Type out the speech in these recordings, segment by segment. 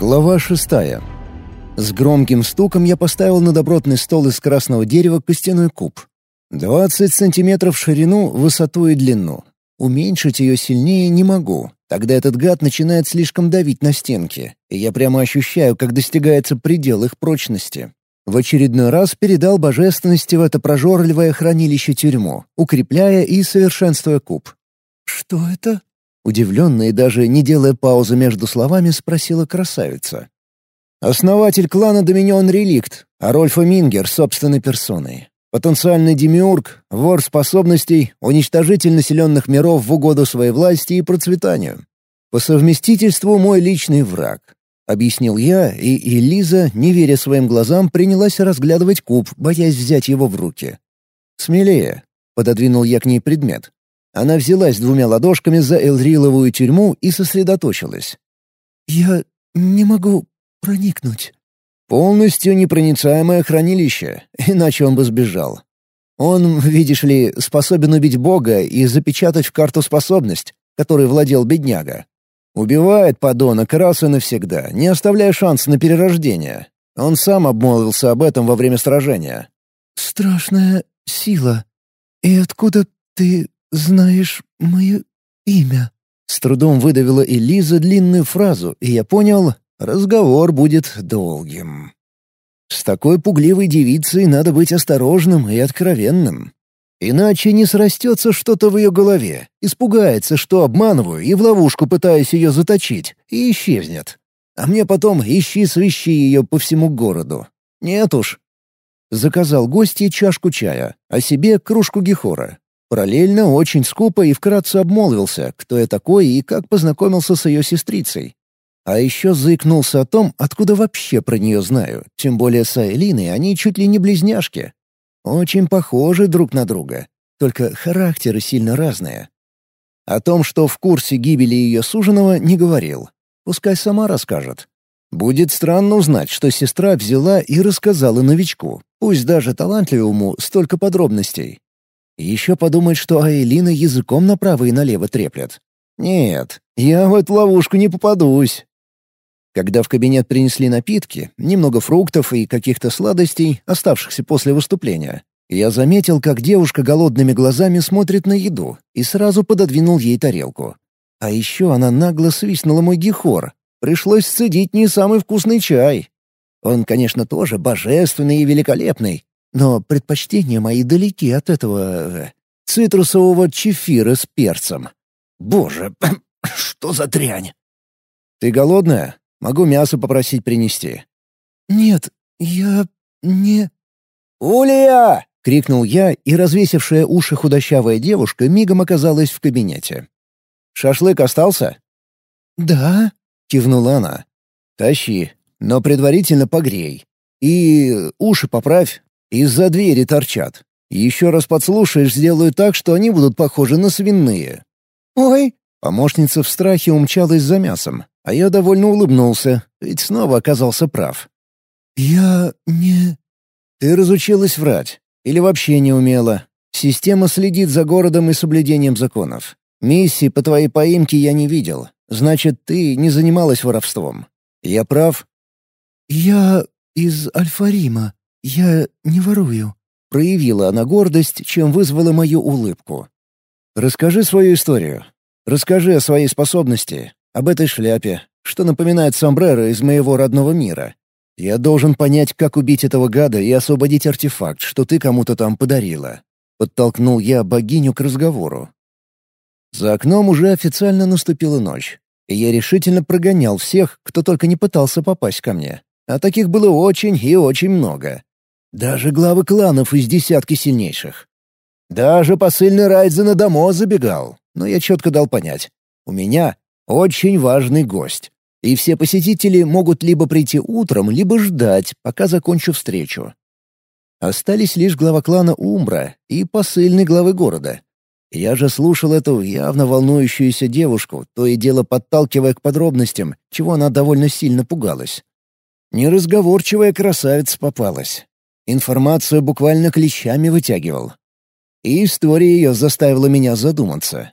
Глава шестая. С громким стуком я поставил на добротный стол из красного дерева костяной куб. 20 сантиметров в ширину, высоту и длину. Уменьшить ее сильнее не могу. Тогда этот гад начинает слишком давить на стенки, и я прямо ощущаю, как достигается предел их прочности. В очередной раз передал божественности в это прожорливое хранилище-тюрьму, укрепляя и совершенствуя куб. «Что это?» Удивленно и даже не делая паузы между словами, спросила красавица. Основатель клана Доминион Реликт, Арольфа Мингер собственной персоной. Потенциальный демиург, вор способностей, уничтожитель населенных миров в угоду своей власти и процветанию. По совместительству мой личный враг. Объяснил я, и Элиза, не веря своим глазам, принялась разглядывать куб, боясь взять его в руки. «Смелее», — пододвинул я к ней предмет. Она взялась двумя ладошками за Элриловую тюрьму и сосредоточилась. «Я не могу проникнуть». «Полностью непроницаемое хранилище, иначе он бы сбежал. Он, видишь ли, способен убить Бога и запечатать в карту способность, которой владел бедняга. Убивает подонок раз и навсегда, не оставляя шанс на перерождение. Он сам обмолвился об этом во время сражения». «Страшная сила. И откуда ты «Знаешь мое имя?» С трудом выдавила Элиза длинную фразу, и я понял, разговор будет долгим. С такой пугливой девицей надо быть осторожным и откровенным. Иначе не срастется что-то в ее голове, испугается, что обманываю и в ловушку пытаюсь ее заточить, и исчезнет. А мне потом ищи-свищи ее по всему городу. Нет уж. Заказал гостье чашку чая, а себе кружку гехора, Параллельно очень скупо и вкратце обмолвился, кто я такой и как познакомился с ее сестрицей. А еще заикнулся о том, откуда вообще про нее знаю, тем более с Айлиной они чуть ли не близняшки. Очень похожи друг на друга, только характеры сильно разные. О том, что в курсе гибели ее суженого, не говорил. Пускай сама расскажет. Будет странно узнать, что сестра взяла и рассказала новичку, пусть даже талантливому, столько подробностей. Еще подумает, что Айлина языком направо и налево треплет. Нет, я в эту ловушку не попадусь. Когда в кабинет принесли напитки, немного фруктов и каких-то сладостей, оставшихся после выступления, я заметил, как девушка голодными глазами смотрит на еду, и сразу пододвинул ей тарелку. А еще она нагло свистнула мой гехор. Пришлось сцедить не самый вкусный чай. Он, конечно, тоже божественный и великолепный, но предпочтения мои далеки от этого... Э, цитрусового чефира с перцем. Боже, что за дрянь! Ты голодная? Могу мясо попросить принести. Нет, я не... «Улья!» — крикнул я, и развесившая уши худощавая девушка мигом оказалась в кабинете. «Шашлык остался?» «Да», — кивнула она. «Тащи, но предварительно погрей. И уши поправь, из-за двери торчат. Еще раз подслушаешь, сделаю так, что они будут похожи на свиные». «Ой!» Помощница в страхе умчалась за мясом, а я довольно улыбнулся, ведь снова оказался прав. «Я не...» «Ты разучилась врать. Или вообще не умела. Система следит за городом и соблюдением законов. Миссии по твоей поимке я не видел. Значит, ты не занималась воровством. Я прав?» «Я из Альфарима. «Я не ворую», — проявила она гордость, чем вызвала мою улыбку. «Расскажи свою историю. Расскажи о своей способности, об этой шляпе, что напоминает сомбреро из моего родного мира. Я должен понять, как убить этого гада и освободить артефакт, что ты кому-то там подарила». Подтолкнул я богиню к разговору. За окном уже официально наступила ночь, и я решительно прогонял всех, кто только не пытался попасть ко мне. А таких было очень и очень много. Даже главы кланов из десятки сильнейших. Даже посыльный Райдзена домой забегал, но я четко дал понять. У меня очень важный гость, и все посетители могут либо прийти утром, либо ждать, пока закончу встречу. Остались лишь глава клана Умбра и посыльный главы города. Я же слушал эту явно волнующуюся девушку, то и дело подталкивая к подробностям, чего она довольно сильно пугалась. Неразговорчивая красавица попалась. Информацию буквально клещами вытягивал. И история ее заставила меня задуматься.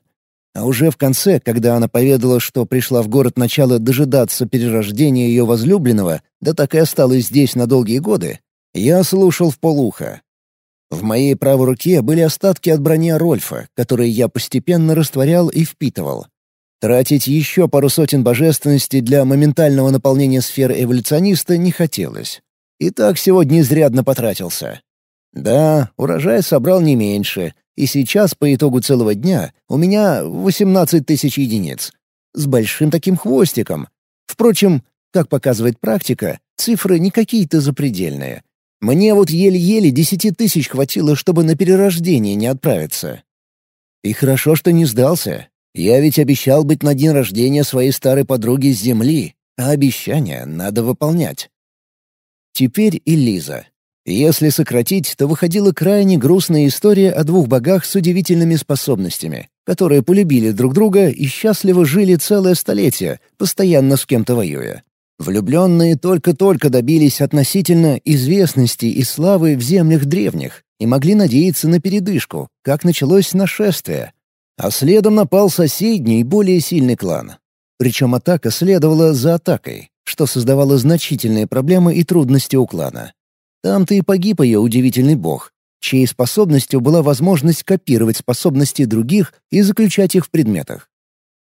А уже в конце, когда она поведала, что пришла в город начала дожидаться перерождения ее возлюбленного, да так и осталась здесь на долгие годы, я слушал в полухо. В моей правой руке были остатки от брони Рольфа, которые я постепенно растворял и впитывал. Тратить еще пару сотен божественности для моментального наполнения сферы эволюциониста не хотелось. И так сегодня изрядно потратился. Да, урожай собрал не меньше, и сейчас по итогу целого дня у меня 18 тысяч единиц. С большим таким хвостиком. Впрочем, как показывает практика, цифры не какие-то запредельные. Мне вот еле-еле десяти тысяч хватило, чтобы на перерождение не отправиться. И хорошо, что не сдался. Я ведь обещал быть на день рождения своей старой подруги с Земли, а обещания надо выполнять. Теперь и Лиза. Если сократить, то выходила крайне грустная история о двух богах с удивительными способностями, которые полюбили друг друга и счастливо жили целое столетие, постоянно с кем-то воюя. Влюбленные только-только добились относительно известности и славы в землях древних и могли надеяться на передышку, как началось нашествие. А следом напал соседний, более сильный клан. Причем атака следовала за атакой, что создавало значительные проблемы и трудности у клана. Там-то и погиб ее удивительный бог, чьей способностью была возможность копировать способности других и заключать их в предметах.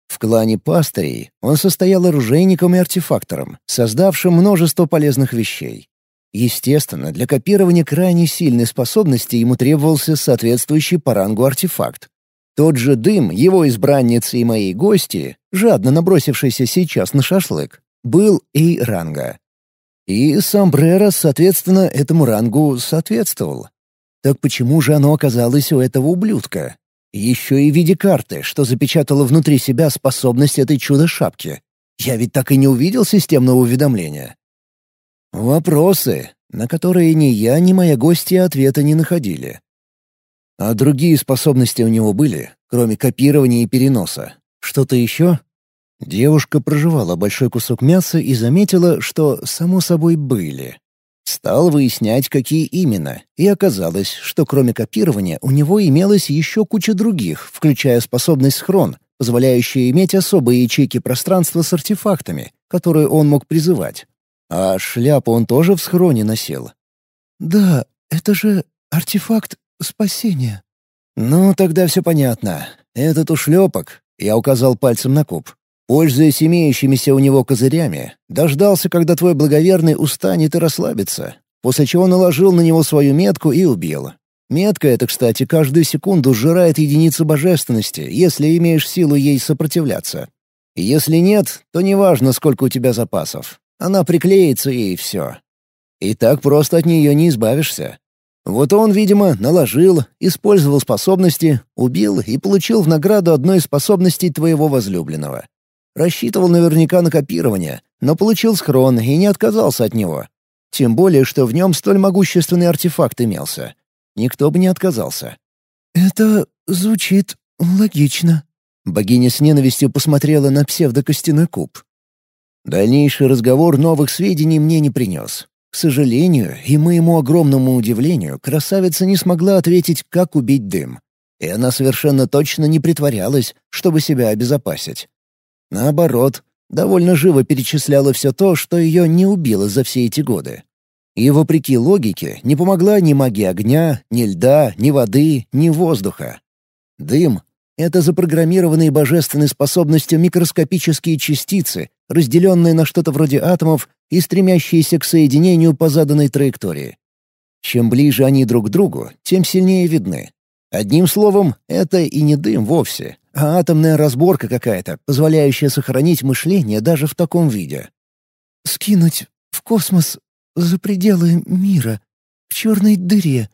В клане пастырей он состоял оружейником и артефактором, создавшим множество полезных вещей. Естественно, для копирования крайне сильной способности ему требовался соответствующий по рангу артефакт. Тот же дым его избранницы и моей гости, жадно набросившийся сейчас на шашлык, был и ранга. И сомбреро, соответственно, этому рангу соответствовал. Так почему же оно оказалось у этого ублюдка? Еще и в виде карты, что запечатало внутри себя способность этой чудо-шапки. Я ведь так и не увидел системного уведомления. Вопросы, на которые ни я, ни моя гостья ответа не находили. А другие способности у него были, кроме копирования и переноса. Что-то еще? Девушка проживала большой кусок мяса и заметила, что, само собой, были. Стал выяснять, какие именно, и оказалось, что кроме копирования у него имелась еще куча других, включая способность схрон, позволяющую иметь особые ячейки пространства с артефактами, которые он мог призывать. А шляпу он тоже в схроне носил. «Да, это же артефакт спасения». «Ну, тогда все понятно. Этот ушлепок», — я указал пальцем на куб, Пользуясь имеющимися у него козырями, дождался, когда твой благоверный устанет и расслабится, после чего наложил на него свою метку и убил. Метка эта, кстати, каждую секунду сжирает единицу божественности, если имеешь силу ей сопротивляться. Если нет, то неважно, сколько у тебя запасов. Она приклеится и все. И так просто от нее не избавишься. Вот он, видимо, наложил, использовал способности, убил и получил в награду одной из способностей твоего возлюбленного. Рассчитывал наверняка на копирование, но получил схрон и не отказался от него. Тем более, что в нем столь могущественный артефакт имелся. Никто бы не отказался. «Это звучит логично». Богиня с ненавистью посмотрела на псевдокостяной куб. Дальнейший разговор новых сведений мне не принес. К сожалению и моему огромному удивлению, красавица не смогла ответить, как убить дым. И она совершенно точно не притворялась, чтобы себя обезопасить. Наоборот, довольно живо перечисляла все то, что ее не убило за все эти годы. И, вопреки логике, не помогла ни магия огня, ни льда, ни воды, ни воздуха. Дым — это запрограммированные божественной способностью микроскопические частицы, разделенные на что-то вроде атомов и стремящиеся к соединению по заданной траектории. Чем ближе они друг к другу, тем сильнее видны. Одним словом, это и не дым вовсе, а атомная разборка какая-то, позволяющая сохранить мышление даже в таком виде. «Скинуть в космос за пределы мира, к черной дыре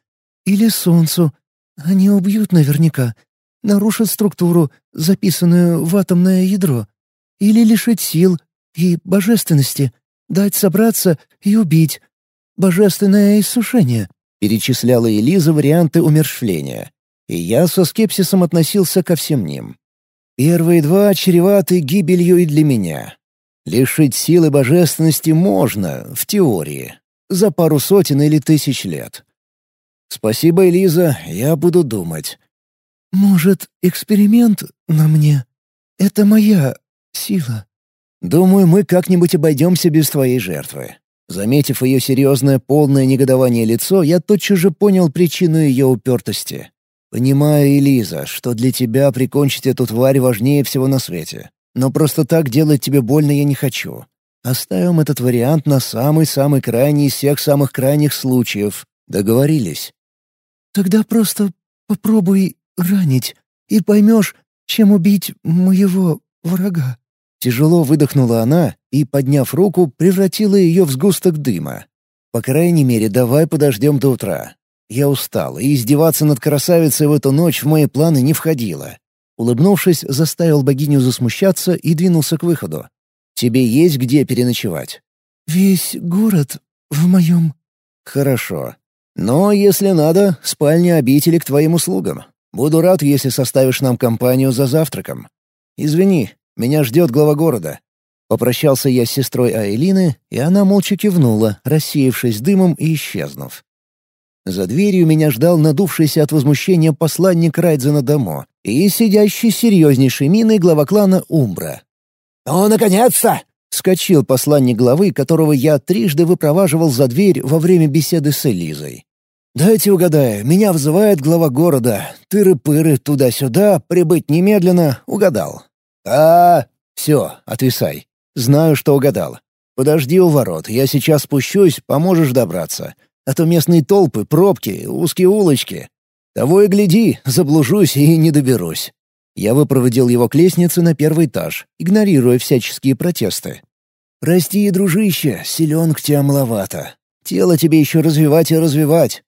или Солнцу. Они убьют наверняка, нарушат структуру, записанную в атомное ядро, или лишить сил и божественности, дать собраться и убить. Божественное иссушение», — перечисляла Элиза варианты умершвления и я со скепсисом относился ко всем ним. Первые два чреваты гибелью и для меня. Лишить силы божественности можно, в теории, за пару сотен или тысяч лет. Спасибо, Элиза, я буду думать. «Может, эксперимент на мне?» Это моя сила». «Думаю, мы как-нибудь обойдемся без твоей жертвы». Заметив ее серьезное, полное негодование лицо, я тотчас же понял причину ее упертости. «Понимаю, Элиза, что для тебя прикончить эту тварь важнее всего на свете. Но просто так делать тебе больно я не хочу. Оставим этот вариант на самый-самый крайний из всех самых крайних случаев. Договорились?» «Тогда просто попробуй ранить, и поймешь, чем убить моего врага». Тяжело выдохнула она и, подняв руку, превратила ее в сгусток дыма. «По крайней мере, давай подождем до утра. Я устал, и издеваться над красавицей в эту ночь в мои планы не входило». Улыбнувшись, заставил богиню засмущаться и двинулся к выходу. «Тебе есть где переночевать?» «Весь город в моем...» «Хорошо. Но, если надо, спальня обители к твоим услугам. Буду рад, если составишь нам компанию за завтраком. Извини, меня ждет глава города». Попрощался я с сестрой Айлины, и она молча кивнула, рассеявшись дымом и исчезнув. За дверью меня ждал надувшийся от возмущения посланник Райдзена Дамо и сидящий серьезнейшей миной глава клана Умбра. «Ну, наконец-то!» — вскочил посланник главы, которого я трижды выпроваживал за дверь во время беседы с Элизой. «Дайте угадаю, меня вызывает глава города. Тыры-пыры туда-сюда, прибыть немедленно, угадал. А, все, отвисай. Знаю, что угадал. Подожди у ворот, я сейчас спущусь, поможешь добраться. А то местные толпы, пробки, узкие улочки. Того и гляди, заблужусь и не доберусь. Я выпроводил его к лестнице на первый этаж, игнорируя всяческие протесты. «Прости, дружище, селенок тебя маловато. Тело тебе еще развивать и развивать.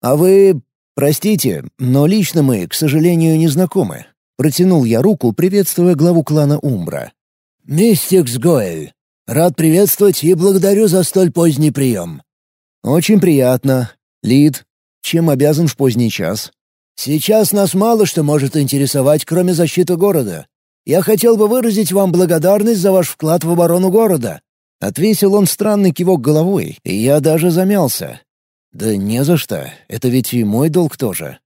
А вы... простите, но лично мы, к сожалению, не знакомы. Протянул я руку, приветствуя главу клана Умбра. «Мистикс Гоэль, рад приветствовать и благодарю за столь поздний прием». «Очень приятно. Лид, чем обязан в поздний час?» «Сейчас нас мало что может интересовать, кроме защиты города. Я хотел бы выразить вам благодарность за ваш вклад в оборону города». Отвесил он странный кивок головой, и я даже замялся. «Да не за что. Это ведь и мой долг тоже.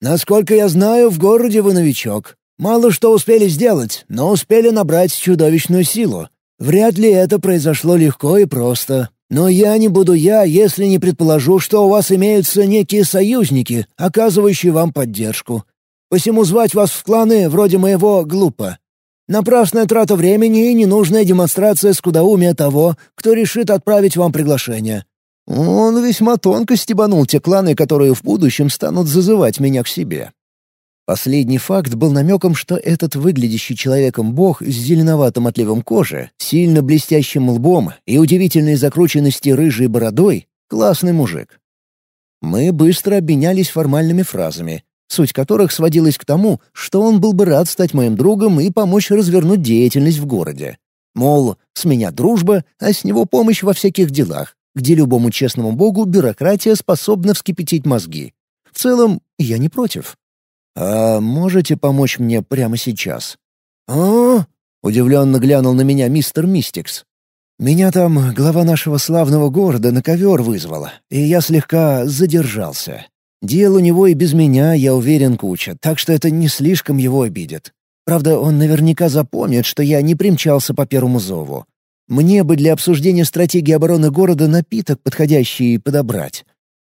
Насколько я знаю, в городе вы новичок. Мало что успели сделать, но успели набрать чудовищную силу. Вряд ли это произошло легко и просто. Но я не буду я, если не предположу, что у вас имеются некие союзники, оказывающие вам поддержку. Посему звать вас в кланы вроде моего глупо. Напрасная трата времени и ненужная демонстрация скудоумия того, кто решит отправить вам приглашение. Он весьма тонко стебанул те кланы, которые в будущем станут зазывать меня к себе. Последний факт был намеком, что этот выглядящий человеком бог с зеленоватым отливом кожи, сильно блестящим лбом и удивительной закрученности рыжей бородой — классный мужик. Мы быстро обменялись формальными фразами, суть которых сводилась к тому, что он был бы рад стать моим другом и помочь развернуть деятельность в городе. Мол, с меня дружба, а с него помощь во всяких делах, где любому честному богу бюрократия способна вскипятить мозги. В целом, я не против. «А можете помочь мне прямо сейчас?» «А?» — удивленно глянул на меня мистер Мистикс. «Меня там глава нашего славного города на ковер вызвала, и я слегка задержался. Дел у него и без меня, я уверен, куча, так что это не слишком его обидит. Правда, он наверняка запомнит, что я не примчался по первому зову. Мне бы для обсуждения стратегии обороны города напиток подходящий подобрать.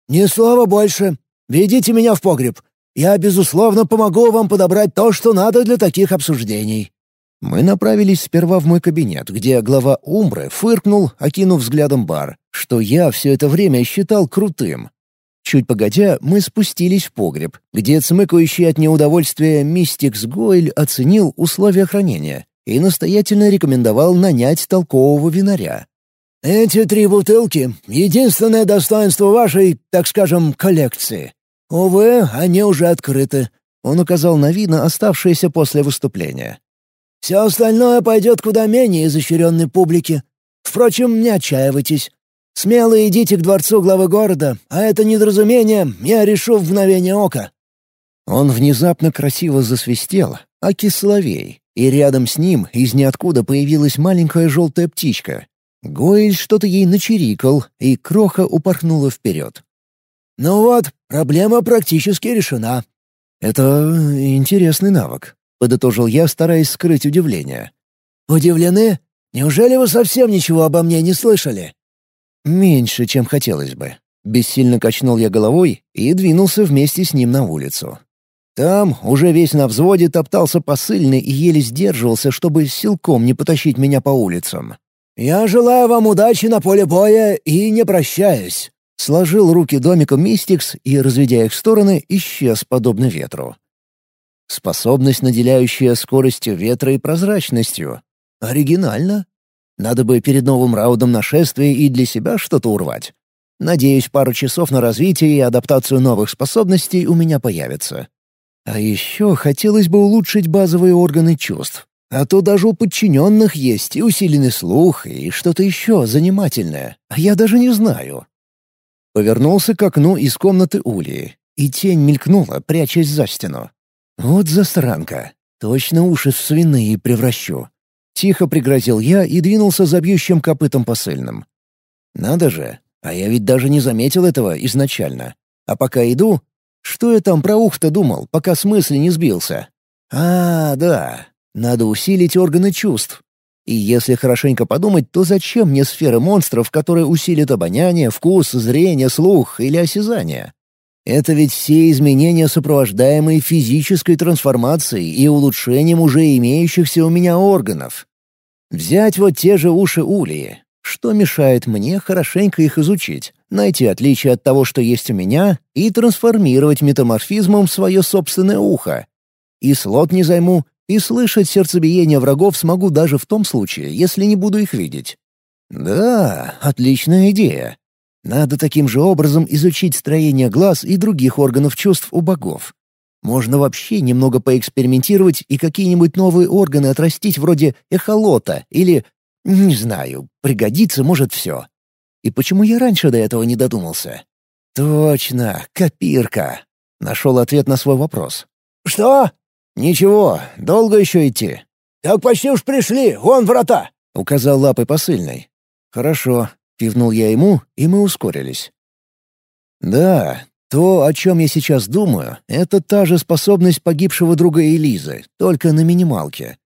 «Ни слова больше. Ведите меня в погреб. Я, безусловно, помогу вам подобрать то, что надо для таких обсуждений». Мы направились сперва в мой кабинет, где глава Умбры фыркнул, окинув взглядом бар, что я все это время считал крутым. Чуть погодя, мы спустились в погреб, где цмыкающий от неудовольствия мистик Гойль оценил условия хранения и настоятельно рекомендовал нанять толкового винаря. «Эти три бутылки — единственное достоинство вашей, так скажем, коллекции. Увы, они уже открыты», — он указал на вина, оставшиеся после выступления. «Все остальное пойдет куда менее изощренной публике. Впрочем, не отчаивайтесь. Смело идите к дворцу главы города, а это недоразумение я решу в мгновение ока». Он внезапно красиво засвистел, а кисловей, и рядом с ним из ниоткуда появилась маленькая желтая птичка. Гойль что-то ей начирикал, и кроха упорхнула вперед. «Ну вот, проблема практически решена». «Это интересный навык», — подытожил я, стараясь скрыть удивление. «Удивлены? Неужели вы совсем ничего обо мне не слышали?» «Меньше, чем хотелось бы». Бессильно качнул я головой и двинулся вместе с ним на улицу. Там, уже весь на взводе, топтался посыльный и еле сдерживался, чтобы силком не потащить меня по улицам. «Я желаю вам удачи на поле боя и не прощаюсь», Сложил руки домиком Мистикс и, разведя их в стороны, исчез подобно ветру. Способность, наделяющая скоростью ветра и прозрачностью. Оригинально. Надо бы перед новым раундом нашествия и для себя что-то урвать. Надеюсь, пару часов на развитие и адаптацию новых способностей у меня появится. А еще хотелось бы улучшить базовые органы чувств. А то даже у подчиненных есть и усиленный слух, и что-то еще занимательное. А я даже не знаю. Повернулся к окну из комнаты Улии, и тень мелькнула, прячась за стену. Вот засранка. Точно уши в свиные превращу. Тихо пригрозил я и двинулся за бьющим копытом посыльным. Надо же, а я ведь даже не заметил этого изначально. А пока иду, что я там про ух-то думал, пока с мысли не сбился? А, да, надо усилить органы чувств. И если хорошенько подумать, то зачем мне сфера монстров, которые усилят обоняние, вкус, зрение, слух или осязание? Это ведь все изменения, сопровождаемые физической трансформацией и улучшением уже имеющихся у меня органов. Взять вот те же уши Улии. Что мешает мне хорошенько их изучить, найти отличия от того, что есть у меня, и трансформировать метаморфизмом свое собственное ухо? И слот не займу, и слышать сердцебиение врагов смогу даже в том случае, если не буду их видеть. Да, отличная идея. Надо таким же образом изучить строение глаз и других органов чувств у богов. Можно вообще немного поэкспериментировать и какие-нибудь новые органы отрастить вроде эхолота или... Не знаю, пригодится может все. И почему я раньше до этого не додумался? Точно, копирка. Нашел ответ на свой вопрос. «Что?» «Ничего, долго еще идти?» «Так почти уж пришли, вон врата!» — указал лапой посыльный. «Хорошо», — кивнул я ему, и мы ускорились. «Да, то, о чем я сейчас думаю, это та же способность погибшего друга Элизы, только на минималке.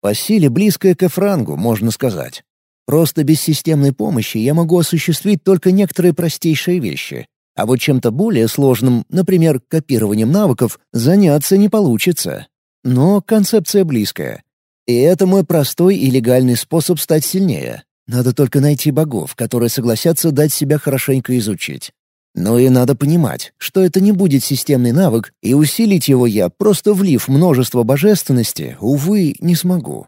По силе близкая к Эфрангу, можно сказать. Просто без системной помощи я могу осуществить только некоторые простейшие вещи. А вот чем-то более сложным, например, копированием навыков, заняться не получится. Но концепция близкая. И это мой простой и легальный способ стать сильнее. Надо только найти богов, которые согласятся дать себя хорошенько изучить. Но и надо понимать, что это не будет системный навык, и усилить его я, просто влив множество божественности, увы, не смогу.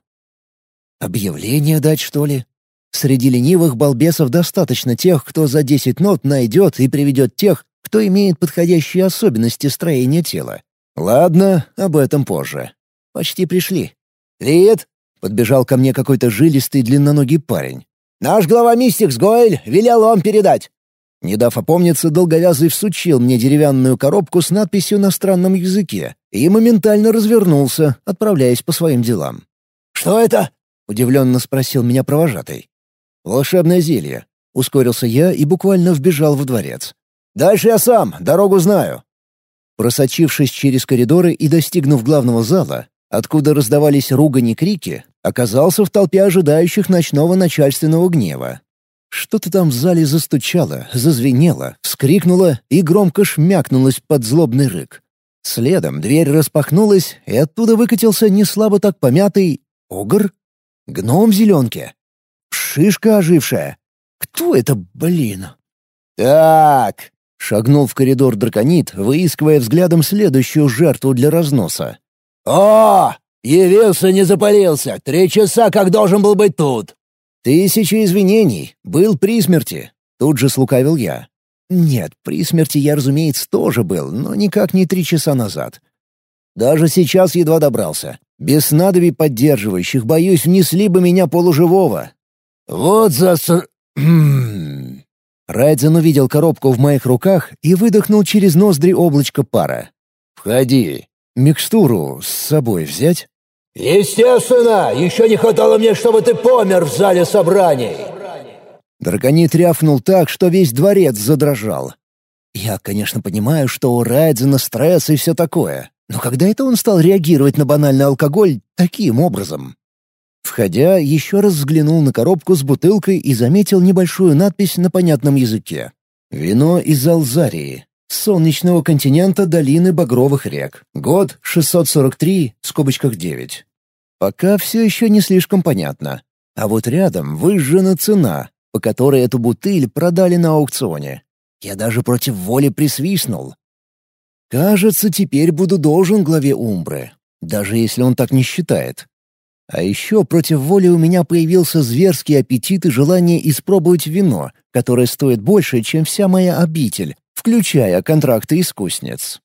Объявление дать, что ли? Среди ленивых балбесов достаточно тех, кто за 10 нот найдет и приведет тех, кто имеет подходящие особенности строения тела. Ладно, об этом позже. Почти пришли. «Лид!» — подбежал ко мне какой-то жилистый длинноногий парень. «Наш глава Мистикс Гоэль велел вам передать». Не дав опомниться, долговязый всучил мне деревянную коробку с надписью на странном языке и моментально развернулся, отправляясь по своим делам. «Что это?» — удивленно спросил меня провожатый. «Волшебное зелье». Ускорился я и буквально вбежал в дворец. «Дальше я сам, дорогу знаю». Просочившись через коридоры и достигнув главного зала, откуда раздавались ругань и крики, оказался в толпе ожидающих ночного начальственного гнева. Что-то там в зале застучало, зазвенело, вскрикнуло и громко шмякнулось под злобный рык. Следом дверь распахнулась, и оттуда выкатился неслабо так помятый... Огр? Гном в зеленке? Шишка ожившая. Кто это, блин? Так, шагнул в коридор драконит, выискивая взглядом следующую жертву для разноса. О, явился, не запалился. Три часа, как должен был быть тут. Тысяча извинений. Был при смерти. Тут же слукавил я. Нет, при смерти я, разумеется, тоже был, но никак не три часа назад. Даже сейчас едва добрался. Без снадобий поддерживающих, боюсь, внесли бы меня полуживого. «Вот заср...» Райдзен увидел коробку в моих руках и выдохнул через ноздри облачко пара. «Входи. Микстуру с собой взять?» «Естественно! Еще не хватало мне, чтобы ты помер в зале собраний!» Драконит рявкнул так, что весь дворец задрожал. Я, конечно, понимаю, что у Райдзена стресс и все такое, Но когда это он стал реагировать на банальный алкоголь таким образом? Входя, еще раз взглянул на коробку с бутылкой и заметил небольшую надпись на понятном языке. «Вино из Алзарии. Солнечного континента долины Багровых рек. Год 643, в скобочках 9». Пока все еще не слишком понятно. А вот рядом выжжена цена, по которой эту бутыль продали на аукционе. Я даже против воли присвистнул. Кажется, теперь буду должен главе Умбры, даже если он так не считает. А еще против воли у меня появился зверский аппетит и желание испробовать вино, которое стоит больше, чем вся моя обитель, включая контракты искусниц.